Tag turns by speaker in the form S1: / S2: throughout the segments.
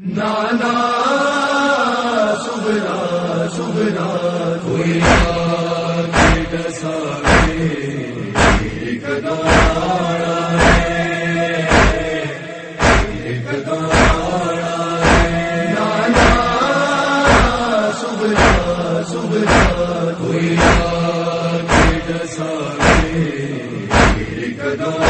S1: نانا سبرا سبرا کوئی نانا سبرا سبرا کوئی اکبر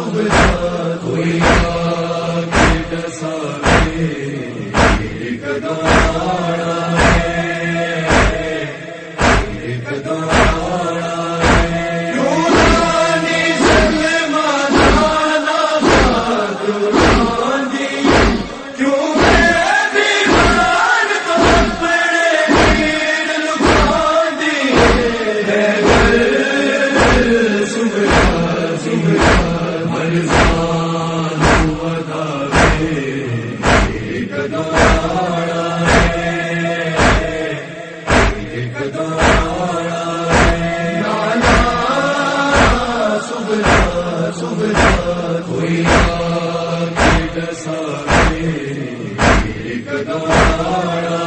S1: سبحان دوڑو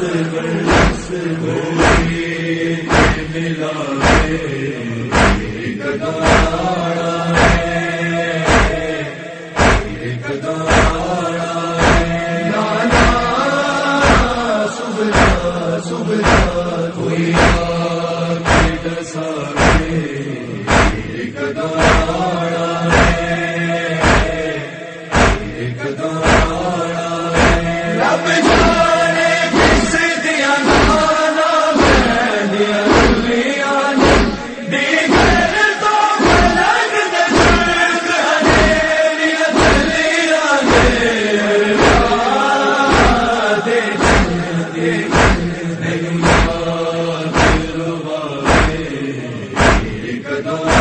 S1: سے دور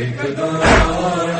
S1: ایک کوئی